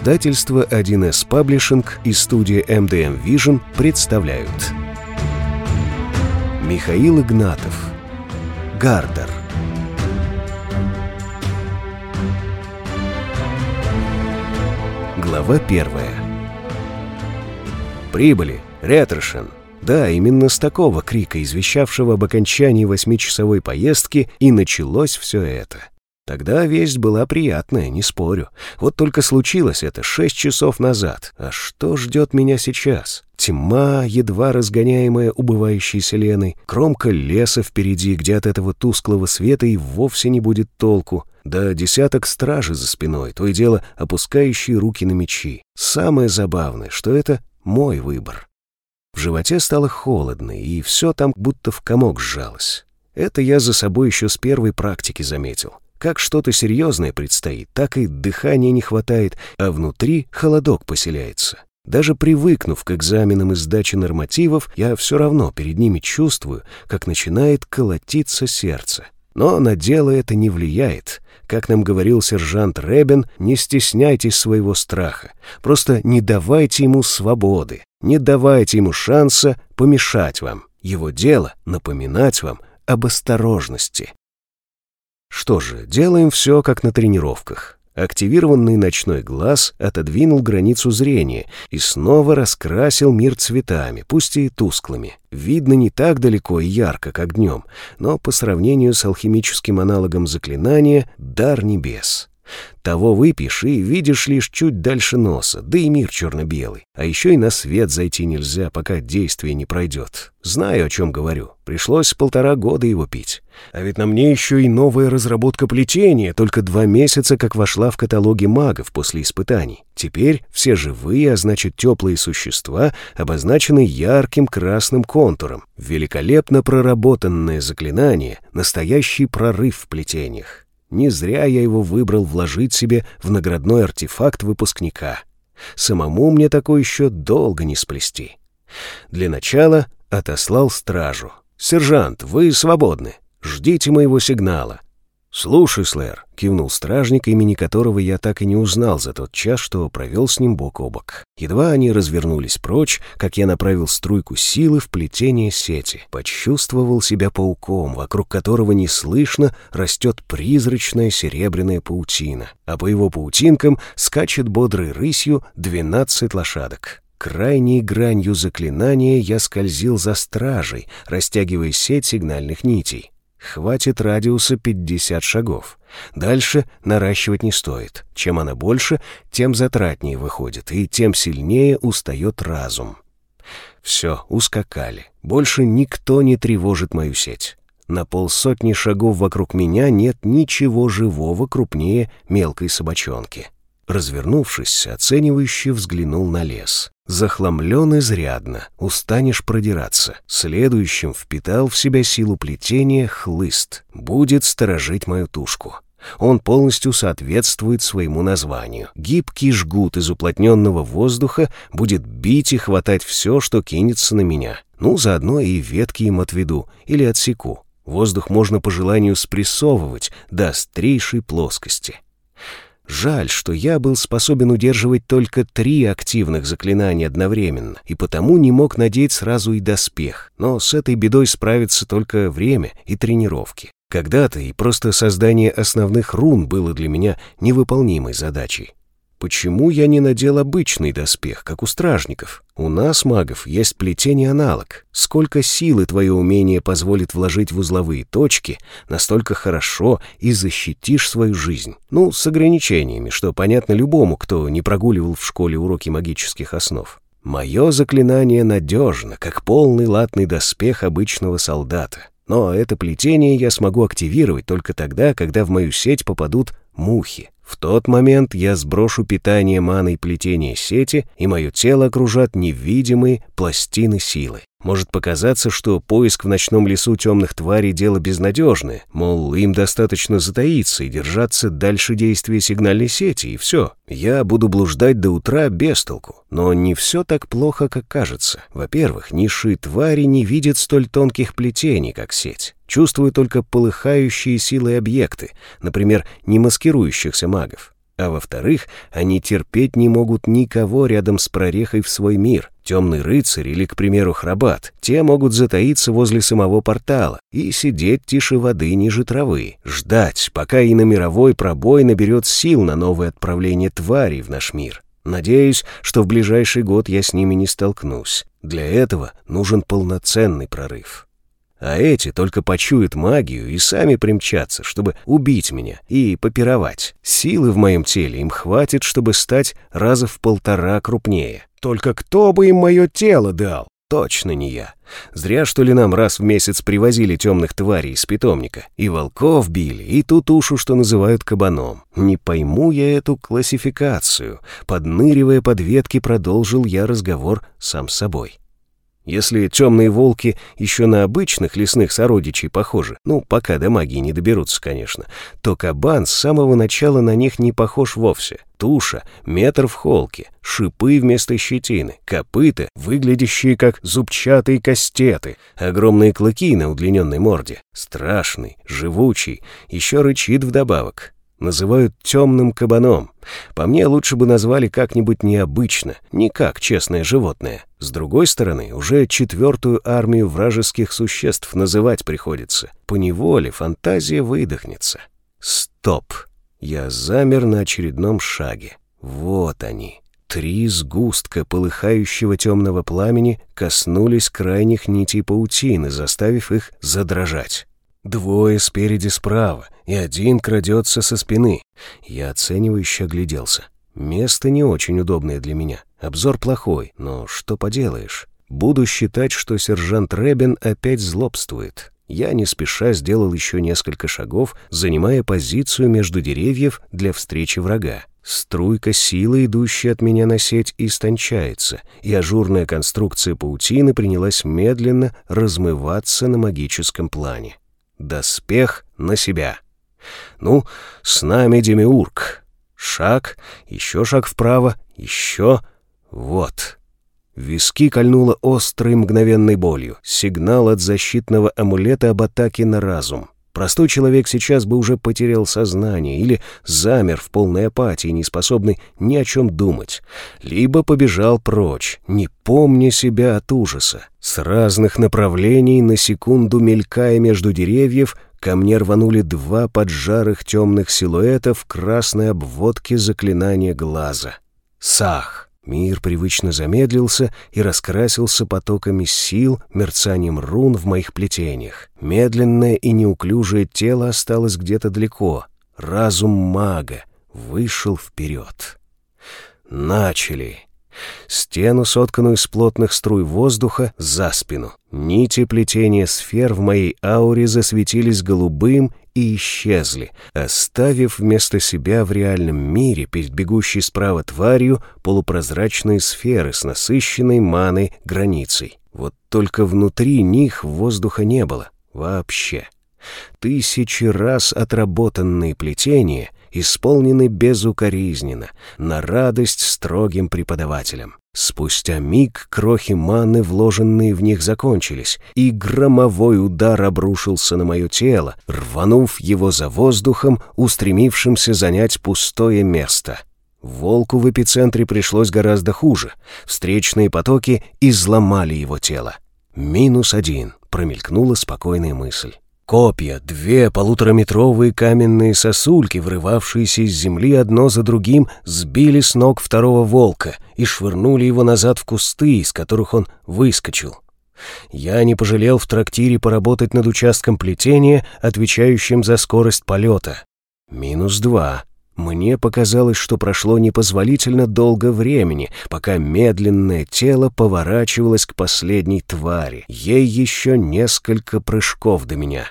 Издательство 1С Паблишинг и студия MDM Vision представляют. Михаил Игнатов. Гардер. Глава первая. Прибыли, Ретрошен. Да, именно с такого крика, извещавшего об окончании восьмичасовой поездки, и началось все это. Тогда весть была приятная, не спорю. Вот только случилось это шесть часов назад. А что ждет меня сейчас? Тьма, едва разгоняемая убывающей селеной, кромка леса впереди, где от этого тусклого света и вовсе не будет толку, да десяток стражей за спиной, то и дело опускающие руки на мечи. Самое забавное, что это мой выбор. В животе стало холодно, и все там будто в комок сжалось. Это я за собой еще с первой практики заметил. Как что-то серьезное предстоит, так и дыхания не хватает, а внутри холодок поселяется. Даже привыкнув к экзаменам и сдаче нормативов, я все равно перед ними чувствую, как начинает колотиться сердце. Но на дело это не влияет. Как нам говорил сержант Ребен, не стесняйтесь своего страха. Просто не давайте ему свободы, не давайте ему шанса помешать вам. Его дело — напоминать вам об осторожности. Что же, делаем все, как на тренировках. Активированный ночной глаз отодвинул границу зрения и снова раскрасил мир цветами, пусть и тусклыми. Видно не так далеко и ярко, как днем, но по сравнению с алхимическим аналогом заклинания — дар небес. Того выпьешь и видишь лишь чуть дальше носа, да и мир черно-белый. А еще и на свет зайти нельзя, пока действие не пройдет. Знаю, о чем говорю. Пришлось полтора года его пить. А ведь на мне еще и новая разработка плетения, только два месяца как вошла в каталоги магов после испытаний. Теперь все живые, а значит теплые существа, обозначены ярким красным контуром. Великолепно проработанное заклинание, настоящий прорыв в плетениях. Не зря я его выбрал вложить себе в наградной артефакт выпускника. Самому мне такое еще долго не сплести. Для начала отослал стражу. «Сержант, вы свободны. Ждите моего сигнала. «Слушай, Слэр», — кивнул стражник, имени которого я так и не узнал за тот час, что провел с ним бок о бок. Едва они развернулись прочь, как я направил струйку силы в плетение сети. Почувствовал себя пауком, вокруг которого неслышно растет призрачная серебряная паутина, а по его паутинкам скачет бодрой рысью двенадцать лошадок. Крайней гранью заклинания я скользил за стражей, растягивая сеть сигнальных нитей. Хватит радиуса 50 шагов. Дальше наращивать не стоит. Чем она больше, тем затратнее выходит, и тем сильнее устает разум. Все, ускакали. Больше никто не тревожит мою сеть. На полсотни шагов вокруг меня нет ничего живого крупнее мелкой собачонки. Развернувшись, оценивающе взглянул на лес. Захламлен изрядно, устанешь продираться. Следующим впитал в себя силу плетения хлыст. Будет сторожить мою тушку. Он полностью соответствует своему названию. Гибкий жгут из уплотненного воздуха будет бить и хватать все, что кинется на меня. Ну, заодно и ветки им отведу или отсеку. Воздух можно по желанию спрессовывать до острейшей плоскости. Жаль, что я был способен удерживать только три активных заклинания одновременно, и потому не мог надеть сразу и доспех. Но с этой бедой справится только время и тренировки. Когда-то и просто создание основных рун было для меня невыполнимой задачей. Почему я не надел обычный доспех, как у стражников? У нас, магов, есть плетение аналог. Сколько силы твое умение позволит вложить в узловые точки, настолько хорошо и защитишь свою жизнь. Ну, с ограничениями, что понятно любому, кто не прогуливал в школе уроки магических основ. Мое заклинание надежно, как полный латный доспех обычного солдата. Но это плетение я смогу активировать только тогда, когда в мою сеть попадут мухи. В тот момент я сброшу питание маной плетения сети, и мое тело окружат невидимые пластины силы. Может показаться, что поиск в ночном лесу темных тварей – дело безнадежное, мол, им достаточно затаиться и держаться дальше действия сигнальной сети, и все. Я буду блуждать до утра без толку. Но не все так плохо, как кажется. Во-первых, низшие твари не видят столь тонких плетений, как сеть. Чувствуют только полыхающие силой объекты, например, не маскирующихся магов. А во-вторых, они терпеть не могут никого рядом с прорехой в свой мир. Темный рыцарь или, к примеру, храбат, те могут затаиться возле самого портала и сидеть тише воды ниже травы, ждать, пока и на мировой пробой наберет сил на новое отправление тварей в наш мир. Надеюсь, что в ближайший год я с ними не столкнусь. Для этого нужен полноценный прорыв. А эти только почуют магию и сами примчатся, чтобы убить меня и попировать. Силы в моем теле им хватит, чтобы стать раза в полтора крупнее. Только кто бы им мое тело дал? Точно не я. Зря, что ли, нам раз в месяц привозили темных тварей из питомника. И волков били, и ту тушу, что называют кабаном. Не пойму я эту классификацию. Подныривая под ветки, продолжил я разговор сам с собой. Если темные волки еще на обычных лесных сородичей похожи, ну, пока до магии не доберутся, конечно, то кабан с самого начала на них не похож вовсе. Туша — метр в холке, шипы вместо щетины, копыта, выглядящие как зубчатые кастеты, огромные клыки на удлиненной морде, страшный, живучий, еще рычит вдобавок называют темным кабаном. По мне, лучше бы назвали как-нибудь необычно, не как честное животное. С другой стороны, уже четвертую армию вражеских существ называть приходится. По неволе фантазия выдохнется. Стоп! Я замер на очередном шаге. Вот они. Три сгустка полыхающего темного пламени коснулись крайних нитей паутины, заставив их задрожать. Двое спереди справа, и один крадется со спины. Я оценивающе огляделся. Место не очень удобное для меня. Обзор плохой, но что поделаешь. Буду считать, что сержант Ребен опять злобствует. Я не спеша сделал еще несколько шагов, занимая позицию между деревьев для встречи врага. Струйка силы, идущая от меня на сеть, истончается, и ажурная конструкция паутины принялась медленно размываться на магическом плане. Доспех на себя. Ну, с нами Демиург. Шаг, еще шаг вправо, еще... Вот. Виски кольнуло острой мгновенной болью. Сигнал от защитного амулета об атаке на разум. Простой человек сейчас бы уже потерял сознание или замер в полной апатии, не способный ни о чем думать, либо побежал прочь, не помня себя от ужаса. С разных направлений, на секунду мелькая между деревьев, ко мне рванули два поджарых темных силуэта в красной обводке заклинания глаза. Сах! Мир привычно замедлился и раскрасился потоками сил, мерцанием рун в моих плетениях. Медленное и неуклюжее тело осталось где-то далеко. Разум мага вышел вперед. Начали. Стену, сотканную из плотных струй воздуха, за спину. Нити плетения сфер в моей ауре засветились голубым и исчезли, оставив вместо себя в реальном мире перед бегущей справа тварью полупрозрачные сферы с насыщенной маной границей. Вот только внутри них воздуха не было вообще. Тысячи раз отработанные плетения исполнены безукоризненно, на радость строгим преподавателям. Спустя миг крохи маны, вложенные в них, закончились, и громовой удар обрушился на мое тело, рванув его за воздухом, устремившимся занять пустое место. Волку в эпицентре пришлось гораздо хуже. Встречные потоки изломали его тело. «Минус один», — промелькнула спокойная мысль. Копья, две полутораметровые каменные сосульки, врывавшиеся из земли одно за другим, сбили с ног второго волка и швырнули его назад в кусты, из которых он выскочил. Я не пожалел в трактире поработать над участком плетения, отвечающим за скорость полета. Минус два. Мне показалось, что прошло непозволительно долго времени, пока медленное тело поворачивалось к последней твари. Ей еще несколько прыжков до меня.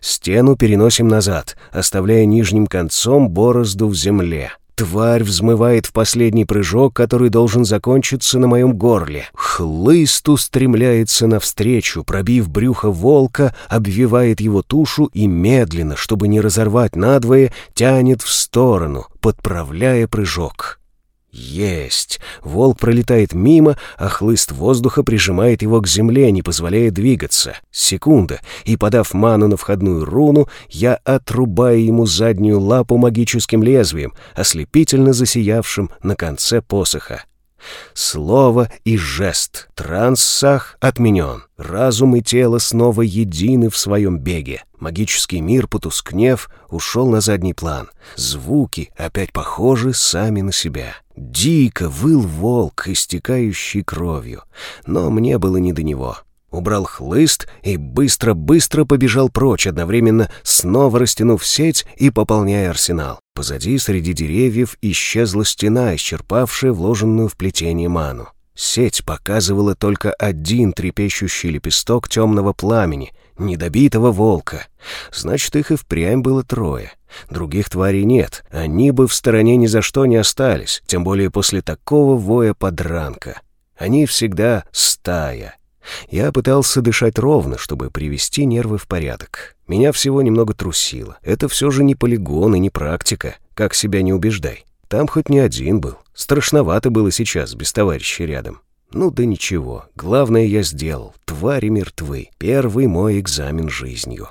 Стену переносим назад, оставляя нижним концом борозду в земле. Тварь взмывает в последний прыжок, который должен закончиться на моем горле. Хлыст устремляется навстречу, пробив брюхо волка, обвивает его тушу и медленно, чтобы не разорвать надвое, тянет в сторону, подправляя прыжок. Есть! Волк пролетает мимо, а хлыст воздуха прижимает его к земле, не позволяя двигаться. Секунда, и, подав ману на входную руну, я отрубаю ему заднюю лапу магическим лезвием, ослепительно засиявшим на конце посоха. Слово и жест. Транссах отменен. Разум и тело снова едины в своем беге. Магический мир, потускнев, ушел на задний план. Звуки опять похожи сами на себя. Дико выл волк, истекающий кровью. Но мне было не до него убрал хлыст и быстро-быстро побежал прочь, одновременно снова растянув сеть и пополняя арсенал. Позади, среди деревьев, исчезла стена, исчерпавшая вложенную в плетение ману. Сеть показывала только один трепещущий лепесток темного пламени, недобитого волка. Значит, их и впрямь было трое. Других тварей нет, они бы в стороне ни за что не остались, тем более после такого воя подранка. Они всегда стая — я пытался дышать ровно, чтобы привести нервы в порядок. Меня всего немного трусило. Это все же не полигон и не практика, как себя не убеждай. Там хоть не один был. Страшновато было сейчас без товарища рядом. Ну да ничего, главное я сделал. Твари мертвы. Первый мой экзамен жизнью.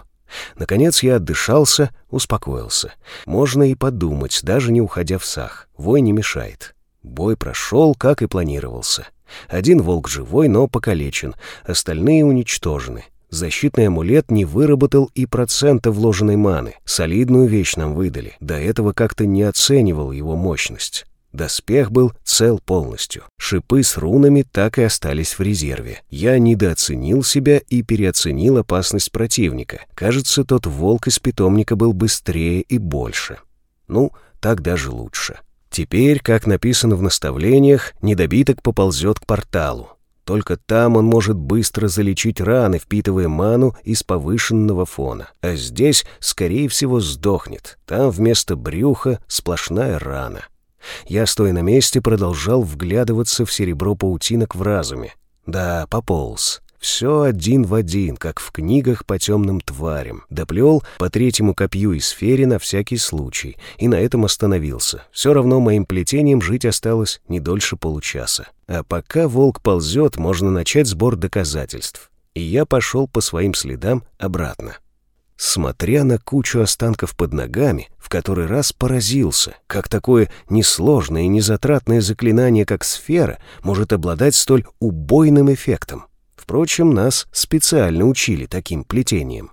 Наконец я отдышался, успокоился. Можно и подумать, даже не уходя в сах. Вой не мешает. Бой прошел, как и планировался. Один волк живой, но покалечен, остальные уничтожены. Защитный амулет не выработал и процента вложенной маны. Солидную вещь нам выдали. До этого как-то не оценивал его мощность. Доспех был цел полностью. Шипы с рунами так и остались в резерве. Я недооценил себя и переоценил опасность противника. Кажется, тот волк из питомника был быстрее и больше. Ну, так даже лучше. Теперь, как написано в наставлениях, недобиток поползет к порталу. Только там он может быстро залечить раны, впитывая ману из повышенного фона. А здесь, скорее всего, сдохнет. Там вместо брюха сплошная рана. Я, стоя на месте, продолжал вглядываться в серебро паутинок в разуме. Да, пополз. Все один в один, как в книгах по темным тварям. Доплел по третьему копью и сфере на всякий случай, и на этом остановился. Все равно моим плетением жить осталось не дольше получаса. А пока волк ползет, можно начать сбор доказательств. И я пошел по своим следам обратно. Смотря на кучу останков под ногами, в который раз поразился, как такое несложное и незатратное заклинание, как сфера, может обладать столь убойным эффектом. Впрочем, нас специально учили таким плетением.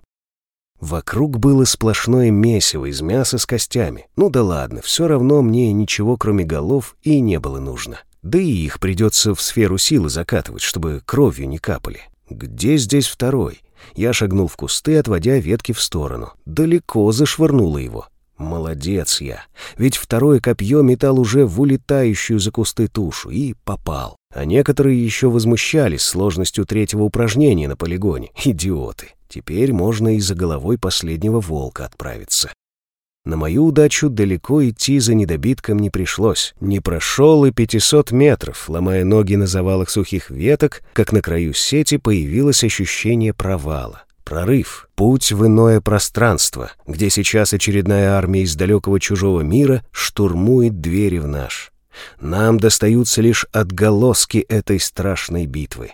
Вокруг было сплошное месиво из мяса с костями. Ну да ладно, все равно мне ничего кроме голов и не было нужно. Да и их придется в сферу силы закатывать, чтобы кровью не капали. Где здесь второй? Я шагнул в кусты, отводя ветки в сторону. Далеко зашвырнуло его. Молодец я. Ведь второе копье метал уже в улетающую за кусты тушу и попал. А некоторые еще возмущались сложностью третьего упражнения на полигоне. Идиоты. Теперь можно и за головой последнего волка отправиться. На мою удачу далеко идти за недобитком не пришлось. Не прошел и 500 метров, ломая ноги на завалах сухих веток, как на краю сети появилось ощущение провала. Прорыв, путь в иное пространство, где сейчас очередная армия из далекого чужого мира штурмует двери в наш. Нам достаются лишь отголоски этой страшной битвы.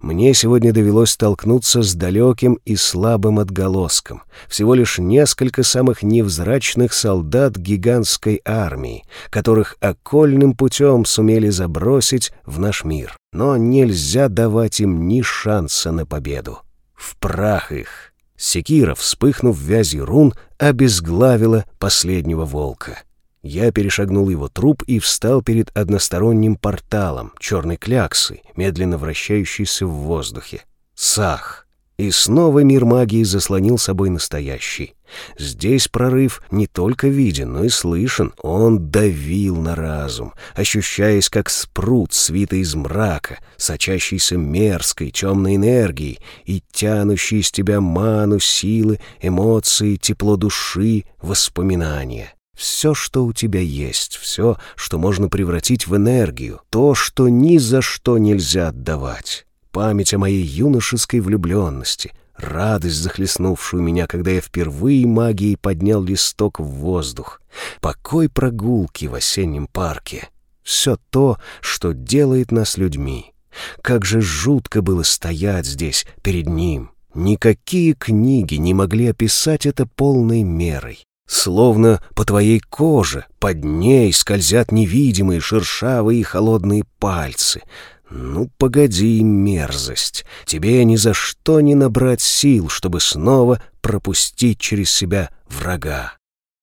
Мне сегодня довелось столкнуться с далеким и слабым отголоском. Всего лишь несколько самых невзрачных солдат гигантской армии, которых окольным путем сумели забросить в наш мир. Но нельзя давать им ни шанса на победу. В прах их. Секира, вспыхнув вязью рун, обезглавила последнего волка. Я перешагнул его труп и встал перед односторонним порталом, черной кляксой, медленно вращающейся в воздухе. Сах! И снова мир магии заслонил собой настоящий. Здесь прорыв не только виден, но и слышен. Он давил на разум, ощущаясь как спрут, свитый из мрака, сочащийся мерзкой темной энергией и тянущий из тебя ману, силы, эмоции, тепло души, воспоминания. Все, что у тебя есть, все, что можно превратить в энергию, то, что ни за что нельзя отдавать память о моей юношеской влюбленности, радость, захлестнувшую меня, когда я впервые магией поднял листок в воздух, покой прогулки в осеннем парке. все то, что делает нас людьми. Как же жутко было стоять здесь перед ним. Никакие книги не могли описать это полной мерой. Словно по твоей коже, под ней скользят невидимые шершавые и холодные пальцы. Ну, погоди, мерзость, тебе ни за что не набрать сил, чтобы снова пропустить через себя врага.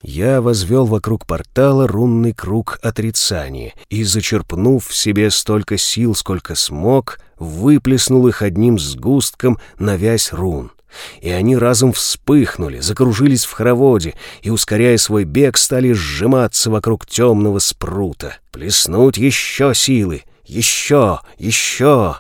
Я возвел вокруг портала рунный круг отрицания и, зачерпнув в себе столько сил, сколько смог, выплеснул их одним сгустком на вязь рун — и они разом вспыхнули, закружились в хороводе и, ускоряя свой бег, стали сжиматься вокруг темного спрута. Плеснуть еще силы, еще, еще.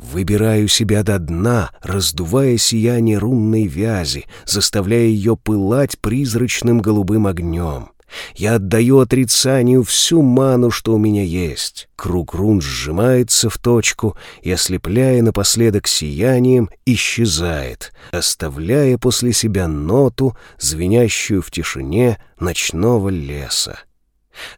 Выбираю себя до дна, раздувая сияние рунной вязи, заставляя ее пылать призрачным голубым огнем. Я отдаю отрицанию всю ману, что у меня есть. Круг рун сжимается в точку и, ослепляя напоследок сиянием, исчезает, оставляя после себя ноту, звенящую в тишине ночного леса.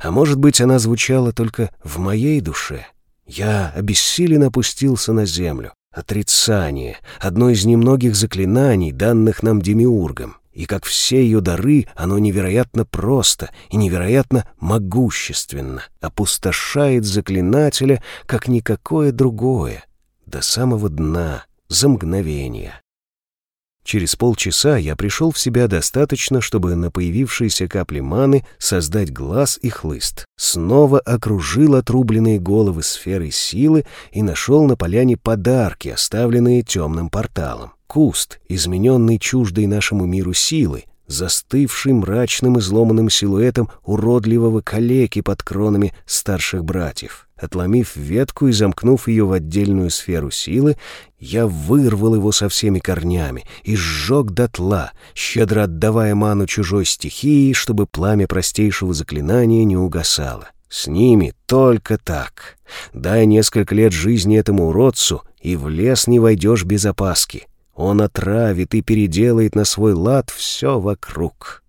А может быть, она звучала только в моей душе? Я обессиленно опустился на землю. Отрицание — одно из немногих заклинаний, данных нам демиургом и как все ее дары, оно невероятно просто и невероятно могущественно, опустошает заклинателя, как никакое другое, до самого дна, за мгновение. Через полчаса я пришел в себя достаточно, чтобы на появившиеся капли маны создать глаз и хлыст. Снова окружил отрубленные головы сферой силы и нашел на поляне подарки, оставленные темным порталом куст, измененный чуждой нашему миру силы, застывший мрачным изломанным силуэтом уродливого калеки под кронами старших братьев. Отломив ветку и замкнув ее в отдельную сферу силы, я вырвал его со всеми корнями и сжег дотла, щедро отдавая ману чужой стихии, чтобы пламя простейшего заклинания не угасало. С ними только так. Дай несколько лет жизни этому уродцу, и в лес не войдешь без опаски. Он отравит и переделает на свой лад все вокруг.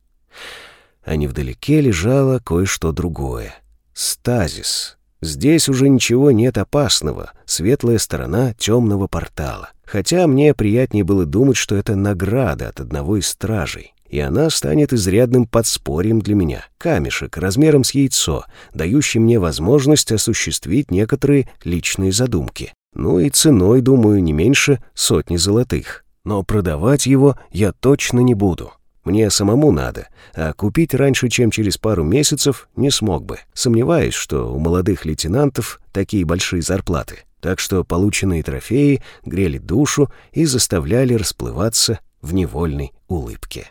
А невдалеке лежало кое-что другое. Стазис. Здесь уже ничего нет опасного, светлая сторона темного портала. Хотя мне приятнее было думать, что это награда от одного из стражей. И она станет изрядным подспорьем для меня. Камешек размером с яйцо, дающий мне возможность осуществить некоторые личные задумки. Ну и ценой, думаю, не меньше сотни золотых. Но продавать его я точно не буду. Мне самому надо, а купить раньше, чем через пару месяцев, не смог бы. Сомневаюсь, что у молодых лейтенантов такие большие зарплаты. Так что полученные трофеи грели душу и заставляли расплываться в невольной улыбке.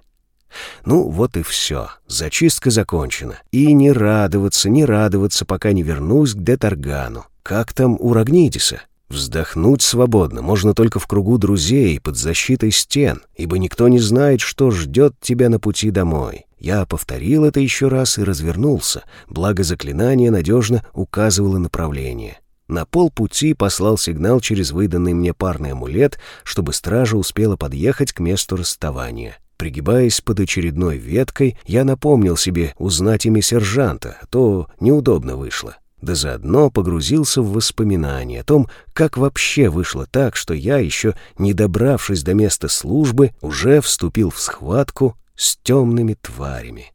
Ну, вот и все. Зачистка закончена. И не радоваться, не радоваться, пока не вернусь к Детаргану. Как там у Рагнидиса? Вздохнуть свободно можно только в кругу друзей под защитой стен, ибо никто не знает, что ждет тебя на пути домой. Я повторил это еще раз и развернулся, благо заклинание надежно указывало направление. На полпути послал сигнал через выданный мне парный амулет, чтобы стража успела подъехать к месту расставания. Пригибаясь под очередной веткой, я напомнил себе узнать имя сержанта, то неудобно вышло да заодно погрузился в воспоминания о том, как вообще вышло так, что я, еще не добравшись до места службы, уже вступил в схватку с темными тварями.